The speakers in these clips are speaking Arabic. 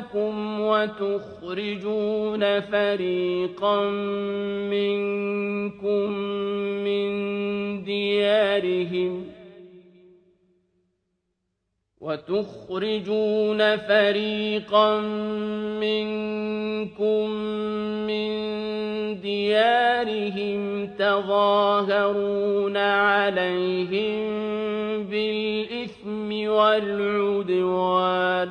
أنفسكم وتخرجون فريقا منكم من ديارهم وتخرجون فريقا منكم من ديارهم تظاهرون عليهم بالإثم والعدوان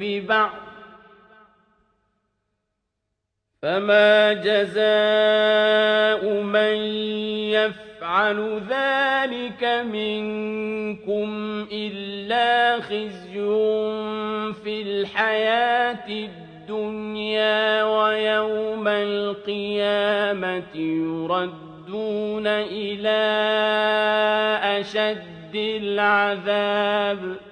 ببعض فما جزاء من يفعل ذلك منكم إلا خزي في الحياة الدنيا ويوم القيامة يردون إلى أشد العذاب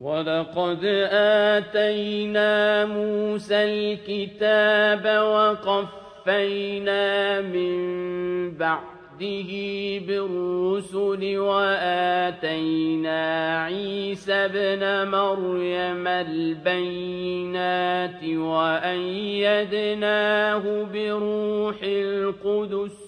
ولقد آتينا موسى الكتاب وقفينا من بعده بالرسل وآتينا عيسى ابن مريم البينات وأيدناه بروح القدس